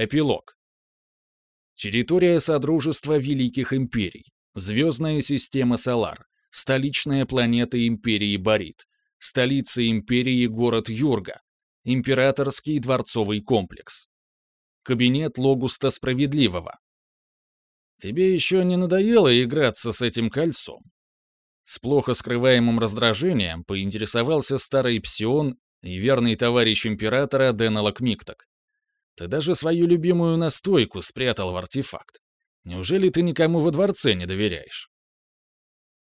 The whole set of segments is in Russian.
Эпилог. Территория Содружества Великих Империй. Звездная система Солар. Столичная планета Империи Борит. Столица Империи город Юрга. Императорский дворцовый комплекс. Кабинет Логуста Справедливого. Тебе еще не надоело играться с этим кольцом? С плохо скрываемым раздражением поинтересовался старый псион и верный товарищ императора Денелок Микток. Ты даже свою любимую настойку спрятал в артефакт. Неужели ты никому во дворце не доверяешь?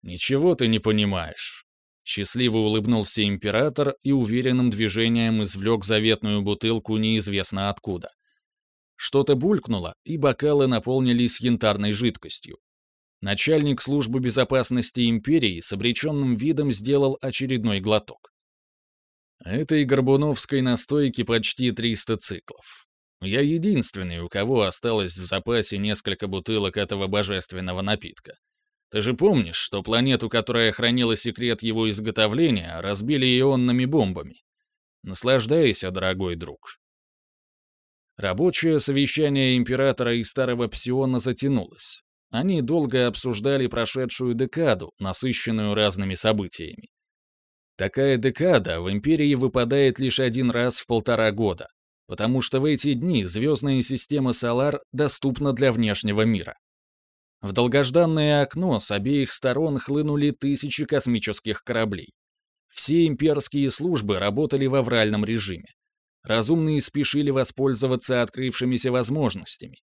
Ничего ты не понимаешь. Счастливо улыбнулся император и уверенным движением извлек заветную бутылку неизвестно откуда. Что-то булькнуло, и бокалы наполнились янтарной жидкостью. Начальник службы безопасности империи с обреченным видом сделал очередной глоток. Этой горбуновской настойки почти 300 циклов. Я единственный, у кого осталось в запасе несколько бутылок этого божественного напитка. Ты же помнишь, что планету, которая хранила секрет его изготовления, разбили ионными бомбами? Наслаждайся, дорогой друг. Рабочее совещание императора и старого псиона затянулось. Они долго обсуждали прошедшую декаду, насыщенную разными событиями. Такая декада в империи выпадает лишь один раз в полтора года, потому что в эти дни звездная система Солар доступна для внешнего мира. В долгожданное окно с обеих сторон хлынули тысячи космических кораблей. Все имперские службы работали в авральном режиме. Разумные спешили воспользоваться открывшимися возможностями.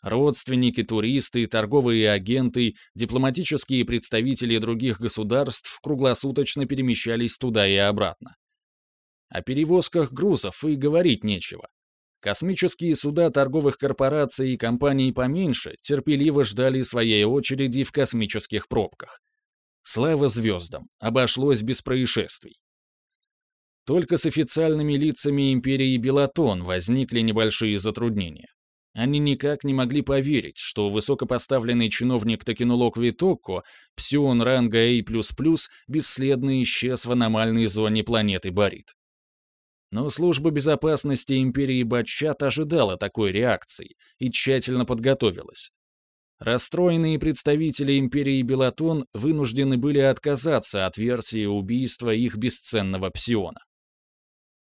Родственники, туристы, торговые агенты, дипломатические представители других государств круглосуточно перемещались туда и обратно. О перевозках грузов и говорить нечего. Космические суда торговых корпораций и компаний поменьше терпеливо ждали своей очереди в космических пробках. Слава звездам, обошлось без происшествий. Только с официальными лицами империи Белатон возникли небольшие затруднения. Они никак не могли поверить, что высокопоставленный чиновник-токенолог Витокко, псион ранга A++, бесследно исчез в аномальной зоне планеты Борит. Но служба безопасности империи Батчат ожидала такой реакции и тщательно подготовилась. Расстроенные представители империи Белатон вынуждены были отказаться от версии убийства их бесценного псиона.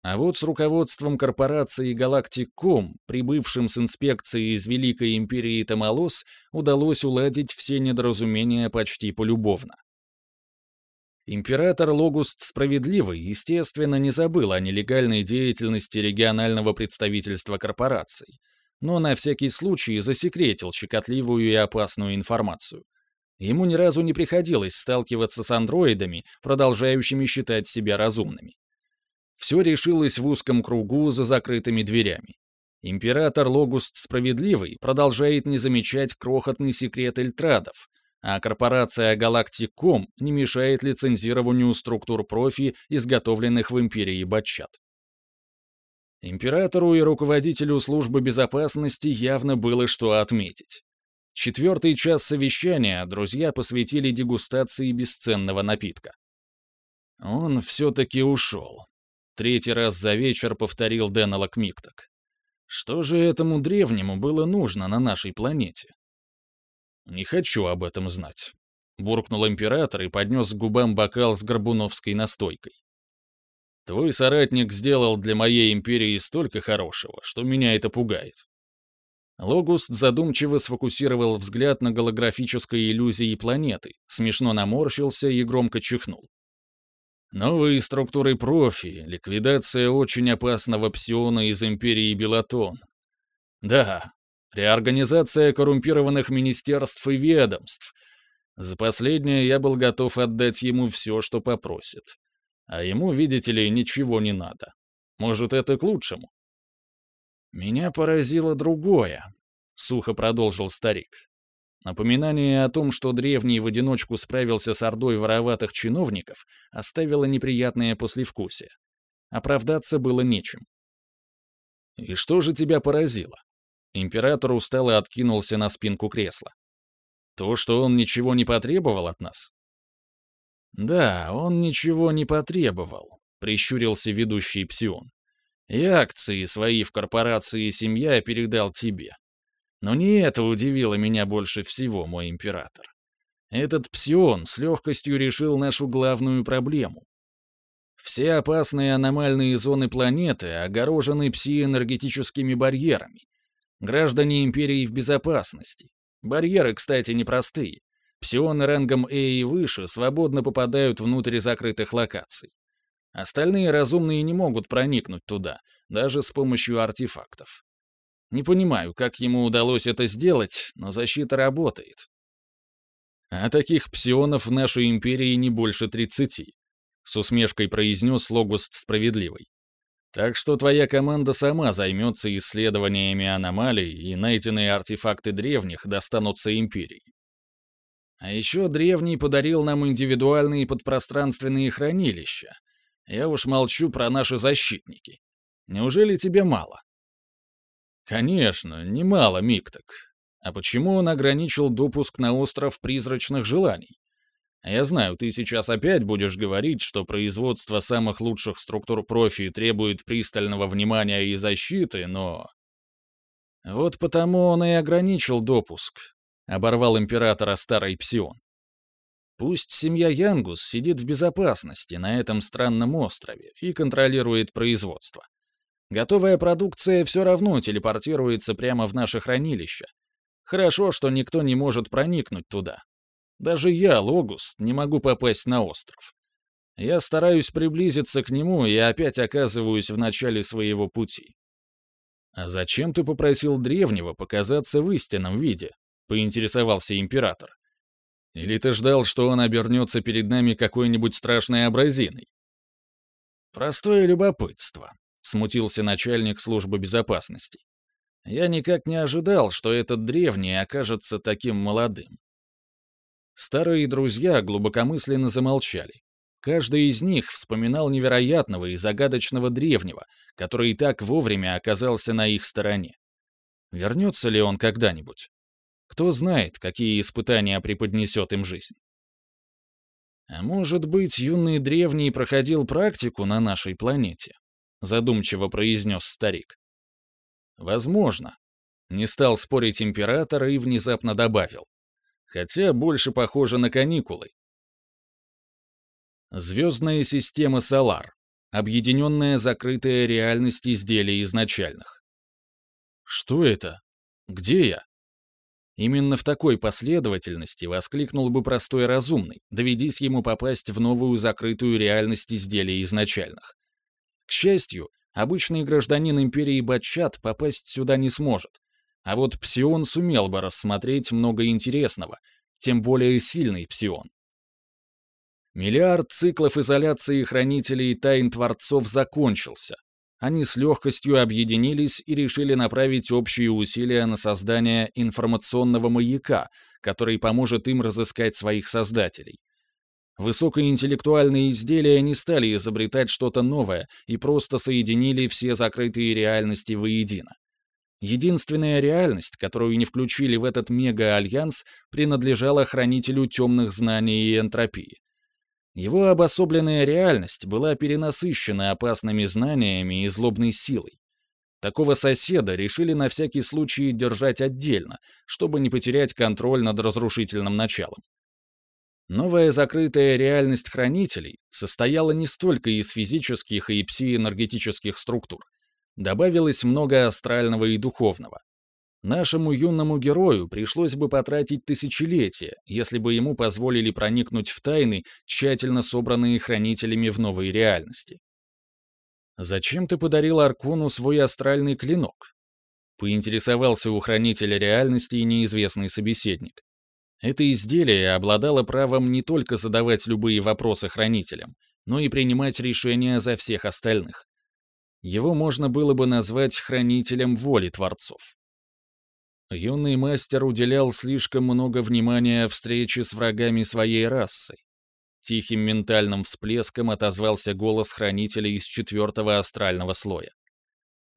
А вот с руководством корпорации Галактиком, прибывшим с инспекцией из Великой империи Тамалос, удалось уладить все недоразумения почти полюбовно. Император Логуст Справедливый, естественно, не забыл о нелегальной деятельности регионального представительства корпораций, но на всякий случай засекретил щекотливую и опасную информацию. Ему ни разу не приходилось сталкиваться с андроидами, продолжающими считать себя разумными. Все решилось в узком кругу за закрытыми дверями. Император Логуст Справедливый продолжает не замечать крохотный секрет Эльтрадов, а корпорация Galactic.com не мешает лицензированию структур профи, изготовленных в империи Батчат. Императору и руководителю службы безопасности явно было что отметить. Четвертый час совещания друзья посвятили дегустации бесценного напитка. Он все-таки ушел. Третий раз за вечер повторил Деннелок Микток. Что же этому древнему было нужно на нашей планете? «Не хочу об этом знать», — буркнул император и поднес к губам бокал с горбуновской настойкой. «Твой соратник сделал для моей империи столько хорошего, что меня это пугает». Логуст задумчиво сфокусировал взгляд на голографической иллюзии планеты, смешно наморщился и громко чихнул. Новые структуры профи, ликвидация очень опасного псиона из империи Белатон. Да, Реорганизация коррумпированных министерств и ведомств. За последнее я был готов отдать ему все, что попросит. А ему, видите ли, ничего не надо. Может, это к лучшему? Меня поразило другое, — сухо продолжил старик. Напоминание о том, что древний в одиночку справился с ордой вороватых чиновников, оставило неприятное послевкусие. Оправдаться было нечем. «И что же тебя поразило?» Император устало откинулся на спинку кресла. То, что он ничего не потребовал от нас? Да, он ничего не потребовал, прищурился ведущий Псион. И акции свои в корпорации «Семья» передал тебе. Но не это удивило меня больше всего, мой император. Этот псион с легкостью решил нашу главную проблему. Все опасные аномальные зоны планеты огорожены псиэнергетическими барьерами. Граждане Империи в безопасности. Барьеры, кстати, непростые. Псионы рангом A и выше свободно попадают внутрь закрытых локаций. Остальные разумные не могут проникнуть туда, даже с помощью артефактов. Не понимаю, как ему удалось это сделать, но защита работает. А таких псионов в нашей империи не больше 30. С усмешкой произнес Логуст Справедливый. Так что твоя команда сама займется исследованиями аномалий, и найденные артефакты древних достанутся империи. А еще древний подарил нам индивидуальные подпространственные хранилища. Я уж молчу про наши защитники. Неужели тебе мало? Конечно, немало, Микток. А почему он ограничил допуск на остров призрачных желаний? Я знаю, ты сейчас опять будешь говорить, что производство самых лучших структур профи требует пристального внимания и защиты, но... Вот потому он и ограничил допуск, — оборвал императора старый псион. Пусть семья Янгус сидит в безопасности на этом странном острове и контролирует производство. Готовая продукция все равно телепортируется прямо в наше хранилище. Хорошо, что никто не может проникнуть туда. Даже я, Логус, не могу попасть на остров. Я стараюсь приблизиться к нему и опять оказываюсь в начале своего пути. «А зачем ты попросил древнего показаться в истинном виде?» — поинтересовался император. «Или ты ждал, что он обернется перед нами какой-нибудь страшной абразиной?» «Простое любопытство», смутился начальник службы безопасности. Я никак не ожидал, что этот древний окажется таким молодым. Старые друзья глубокомысленно замолчали. Каждый из них вспоминал невероятного и загадочного древнего, который и так вовремя оказался на их стороне. Вернется ли он когда-нибудь? Кто знает, какие испытания преподнесет им жизнь. А может быть, юный древний проходил практику на нашей планете? задумчиво произнес старик. Возможно. Не стал спорить император и внезапно добавил. Хотя больше похоже на каникулы. Звездная система Солар. Объединенная закрытая реальность изделий изначальных. Что это? Где я? Именно в такой последовательности воскликнул бы простой разумный, доведись ему попасть в новую закрытую реальность изделий изначальных. К счастью, обычный гражданин империи Батчат попасть сюда не сможет. А вот Псион сумел бы рассмотреть много интересного, тем более сильный Псион. Миллиард циклов изоляции хранителей тайн Творцов закончился. Они с легкостью объединились и решили направить общие усилия на создание информационного маяка, который поможет им разыскать своих создателей. Высокоинтеллектуальные изделия не стали изобретать что-то новое и просто соединили все закрытые реальности воедино. Единственная реальность, которую не включили в этот мега-альянс, принадлежала хранителю темных знаний и энтропии. Его обособленная реальность была перенасыщена опасными знаниями и злобной силой. Такого соседа решили на всякий случай держать отдельно, чтобы не потерять контроль над разрушительным началом. Новая закрытая реальность хранителей состояла не столько из физических и псиэнергетических структур. Добавилось много астрального и духовного. Нашему юному герою пришлось бы потратить тысячелетия, если бы ему позволили проникнуть в тайны, тщательно собранные хранителями в новой реальности. «Зачем ты подарил Аркону свой астральный клинок?» — поинтересовался у хранителя реальности неизвестный собеседник. Это изделие обладало правом не только задавать любые вопросы хранителям, но и принимать решения за всех остальных. Его можно было бы назвать хранителем воли творцов. Юный мастер уделял слишком много внимания встрече с врагами своей расы. Тихим ментальным всплеском отозвался голос хранителя из четвертого астрального слоя.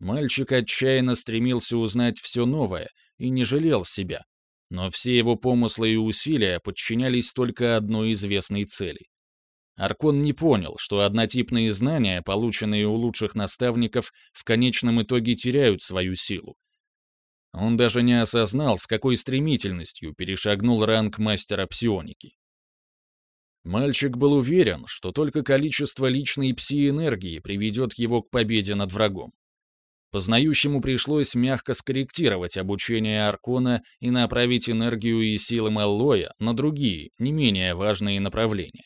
Мальчик отчаянно стремился узнать все новое и не жалел себя, но все его помыслы и усилия подчинялись только одной известной цели. Аркон не понял, что однотипные знания, полученные у лучших наставников, в конечном итоге теряют свою силу. Он даже не осознал, с какой стремительностью перешагнул ранг мастера псионики. Мальчик был уверен, что только количество личной пси-энергии приведет его к победе над врагом. Познающему пришлось мягко скорректировать обучение Аркона и направить энергию и силы Маллоя на другие, не менее важные направления.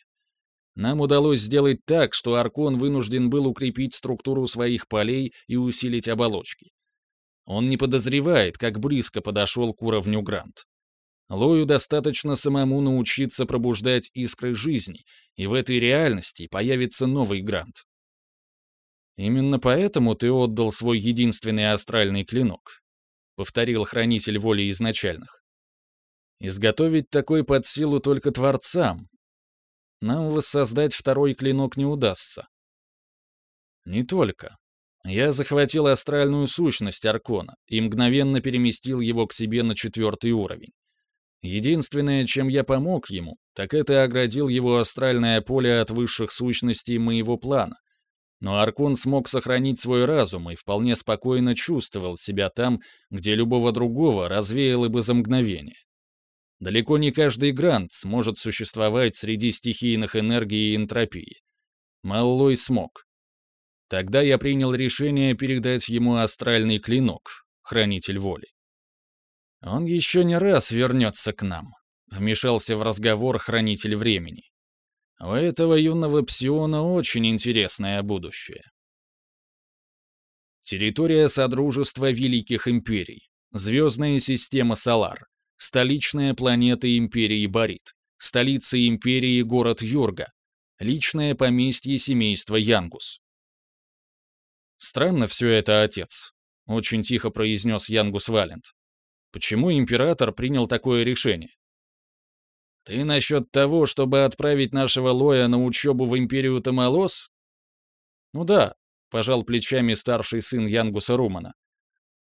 Нам удалось сделать так, что Аркон вынужден был укрепить структуру своих полей и усилить оболочки. Он не подозревает, как близко подошел к уровню Грант. Лою достаточно самому научиться пробуждать искры жизни, и в этой реальности появится новый Грант. «Именно поэтому ты отдал свой единственный астральный клинок», — повторил хранитель воли изначальных. «Изготовить такой под силу только Творцам. Нам воссоздать второй клинок не удастся». «Не только. Я захватил астральную сущность Аркона и мгновенно переместил его к себе на четвертый уровень. Единственное, чем я помог ему, так это оградил его астральное поле от высших сущностей моего плана. Но Аркон смог сохранить свой разум и вполне спокойно чувствовал себя там, где любого другого развеяло бы за мгновение. Далеко не каждый грант сможет существовать среди стихийных энергий и энтропии. Маллой смог. Тогда я принял решение передать ему астральный клинок, хранитель воли. Он еще не раз вернется к нам, вмешался в разговор хранитель времени. У этого юного псиона очень интересное будущее. Территория Содружества Великих Империй. Звездная система Салар. Столичная планета Империи Борит. Столица Империи город Юрга. Личное поместье семейства Янгус. «Странно все это, отец», — очень тихо произнес Янгус Валент. «Почему император принял такое решение?» «Ты насчет того, чтобы отправить нашего Лоя на учебу в империю Тамалос?» «Ну да», — пожал плечами старший сын Янгуса Румана.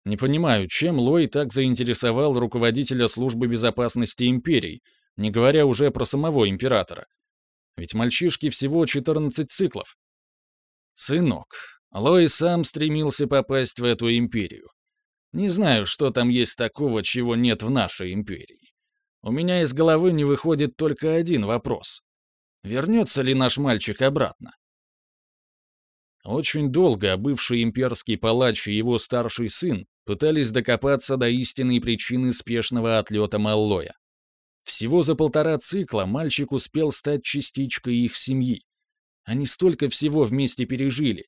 «Не понимаю, чем Лой так заинтересовал руководителя службы безопасности империи, не говоря уже про самого императора. Ведь мальчишки всего 14 циклов». «Сынок, Лой сам стремился попасть в эту империю. Не знаю, что там есть такого, чего нет в нашей империи. У меня из головы не выходит только один вопрос. Вернется ли наш мальчик обратно? Очень долго бывший имперский палач и его старший сын пытались докопаться до истинной причины спешного отлета Маллоя. Всего за полтора цикла мальчик успел стать частичкой их семьи. Они столько всего вместе пережили,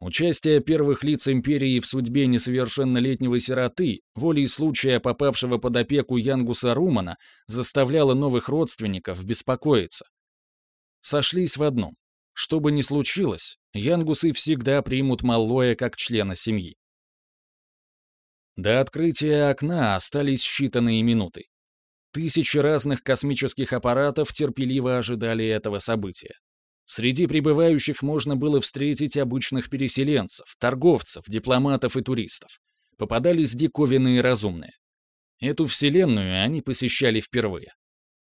Участие первых лиц империи в судьбе несовершеннолетнего сироты, волей случая попавшего под опеку Янгуса Румана, заставляло новых родственников беспокоиться. Сошлись в одном. Что бы ни случилось, Янгусы всегда примут Маллоя как члена семьи. До открытия окна остались считанные минуты. Тысячи разных космических аппаратов терпеливо ожидали этого события. Среди прибывающих можно было встретить обычных переселенцев, торговцев, дипломатов и туристов. Попадались диковинные разумные. Эту вселенную они посещали впервые.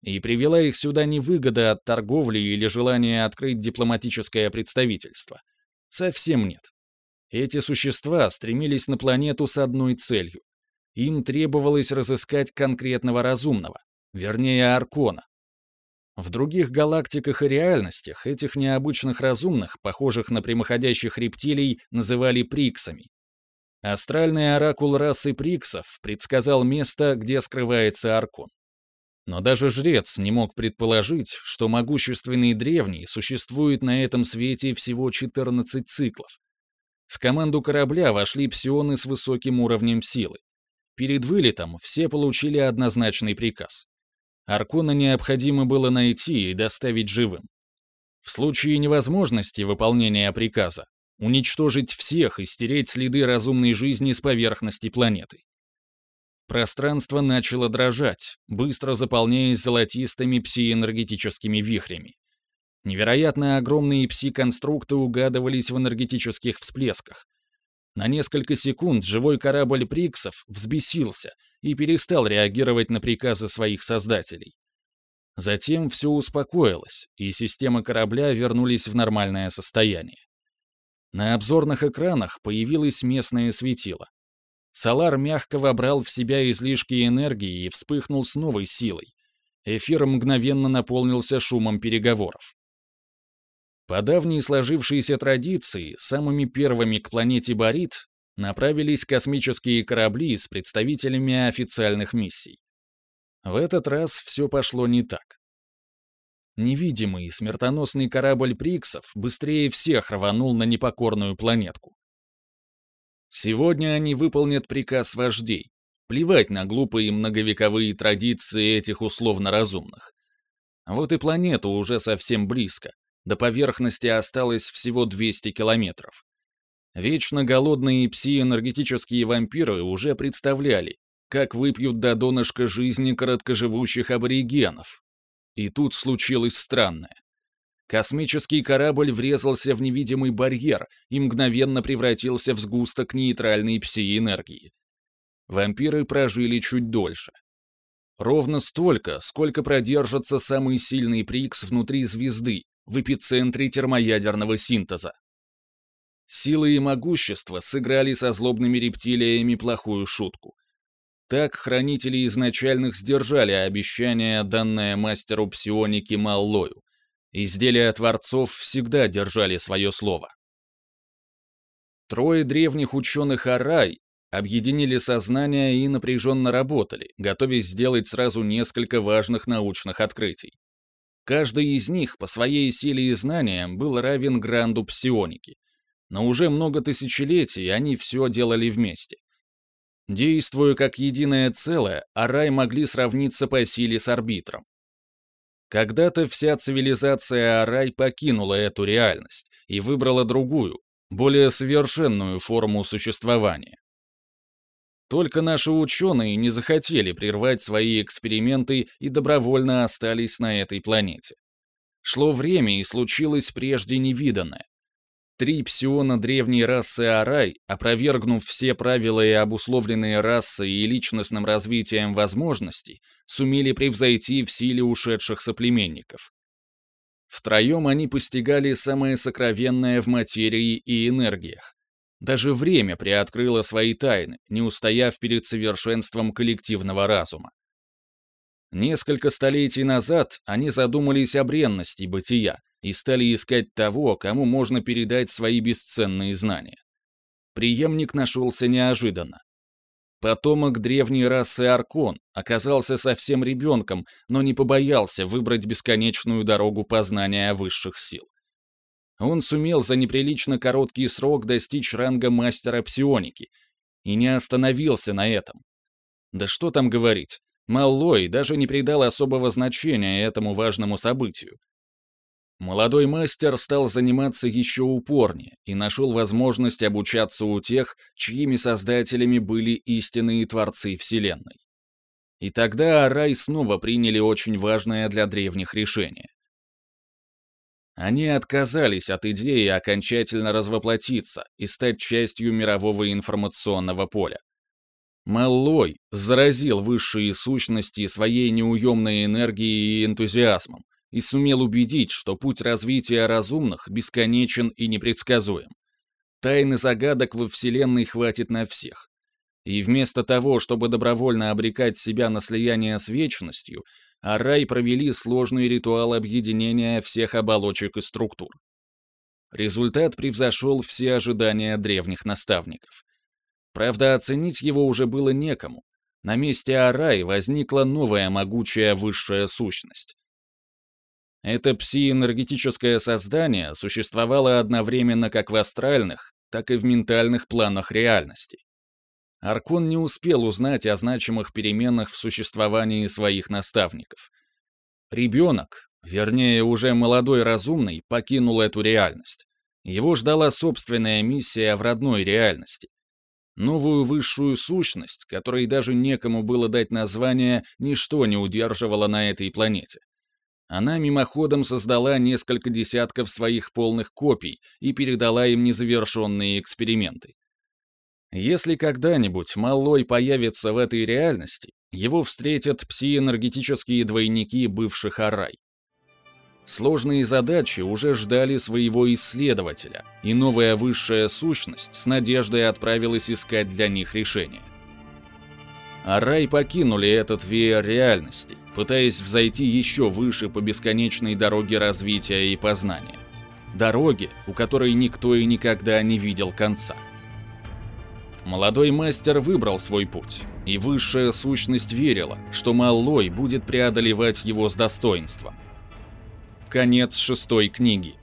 И привела их сюда не выгода от торговли или желание открыть дипломатическое представительство. Совсем нет. Эти существа стремились на планету с одной целью. Им требовалось разыскать конкретного разумного, вернее Аркона, в других галактиках и реальностях этих необычных разумных, похожих на прямоходящих рептилий, называли приксами. Астральный оракул расы приксов предсказал место, где скрывается Аркон. Но даже жрец не мог предположить, что могущественный древний существует на этом свете всего 14 циклов. В команду корабля вошли псионы с высоким уровнем силы. Перед вылетом все получили однозначный приказ. Аркона необходимо было найти и доставить живым. В случае невозможности выполнения приказа уничтожить всех и стереть следы разумной жизни с поверхности планеты. Пространство начало дрожать, быстро заполняясь золотистыми псиэнергетическими вихрями. Невероятно огромные пси-конструкты угадывались в энергетических всплесках. На несколько секунд живой корабль Приксов взбесился и перестал реагировать на приказы своих создателей. Затем все успокоилось, и системы корабля вернулись в нормальное состояние. На обзорных экранах появилось местное светило. Салар мягко вобрал в себя излишки энергии и вспыхнул с новой силой. Эфир мгновенно наполнился шумом переговоров. По давней сложившейся традиции, самыми первыми к планете Борит направились космические корабли с представителями официальных миссий. В этот раз все пошло не так. Невидимый смертоносный корабль Приксов быстрее всех рванул на непокорную планетку. Сегодня они выполнят приказ вождей. Плевать на глупые многовековые традиции этих условно разумных. Вот и планета уже совсем близко. До поверхности осталось всего 200 километров. Вечно голодные пси-энергетические вампиры уже представляли, как выпьют до донышка жизни короткоживущих аборигенов. И тут случилось странное. Космический корабль врезался в невидимый барьер и мгновенно превратился в сгусток нейтральной пси-энергии. Вампиры прожили чуть дольше. Ровно столько, сколько продержится самый сильный прикс внутри звезды, в эпицентре термоядерного синтеза. Силы и могущество сыграли со злобными рептилиями плохую шутку. Так хранители изначальных сдержали обещание, данное мастеру псионики Маллою. Изделия Творцов всегда держали свое слово. Трое древних ученых Арай объединили сознание и напряженно работали, готовясь сделать сразу несколько важных научных открытий. Каждый из них по своей силе и знаниям был равен гранду псионики. Но уже много тысячелетий они все делали вместе. Действуя как единое целое, Арай могли сравниться по силе с арбитром. Когда-то вся цивилизация Арай покинула эту реальность и выбрала другую, более совершенную форму существования. Только наши ученые не захотели прервать свои эксперименты и добровольно остались на этой планете. Шло время, и случилось прежде невиданное. Три псиона древней расы Арай, опровергнув все правила и обусловленные расой и личностным развитием возможностей, сумели превзойти в силе ушедших соплеменников. Втроем они постигали самое сокровенное в материи и энергиях. Даже время приоткрыло свои тайны, не устояв перед совершенством коллективного разума. Несколько столетий назад они задумались о бренности бытия, и стали искать того, кому можно передать свои бесценные знания. Приемник нашелся неожиданно. Потомок древней расы Аркон оказался совсем ребенком, но не побоялся выбрать бесконечную дорогу познания высших сил. Он сумел за неприлично короткий срок достичь ранга мастера псионики и не остановился на этом. Да что там говорить, Маллой даже не придал особого значения этому важному событию, Молодой мастер стал заниматься еще упорнее и нашел возможность обучаться у тех, чьими создателями были истинные творцы Вселенной. И тогда Арай снова приняли очень важное для древних решение. Они отказались от идеи окончательно развоплотиться и стать частью мирового информационного поля. Маллой заразил высшие сущности своей неуемной энергией и энтузиазмом, и сумел убедить, что путь развития разумных бесконечен и непредсказуем. Тайны загадок во Вселенной хватит на всех. И вместо того, чтобы добровольно обрекать себя на слияние с вечностью, Арай провели сложный ритуал объединения всех оболочек и структур. Результат превзошел все ожидания древних наставников. Правда, оценить его уже было некому. На месте Арай возникла новая могучая высшая сущность. Это псиэнергетическое создание существовало одновременно как в астральных, так и в ментальных планах реальности. Аркон не успел узнать о значимых переменах в существовании своих наставников. Ребенок, вернее, уже молодой разумный, покинул эту реальность. Его ждала собственная миссия в родной реальности. Новую высшую сущность, которой даже некому было дать название, ничто не удерживало на этой планете. Она мимоходом создала несколько десятков своих полных копий и передала им незавершенные эксперименты. Если когда-нибудь Маллой появится в этой реальности, его встретят псиэнергетические двойники бывших Арай. Сложные задачи уже ждали своего исследователя, и новая высшая сущность с надеждой отправилась искать для них решение. Арай покинули этот веер реальности, пытаясь взойти еще выше по бесконечной дороге развития и познания. Дороге, у которой никто и никогда не видел конца. Молодой мастер выбрал свой путь, и высшая сущность верила, что Маллой будет преодолевать его с достоинством. Конец шестой книги.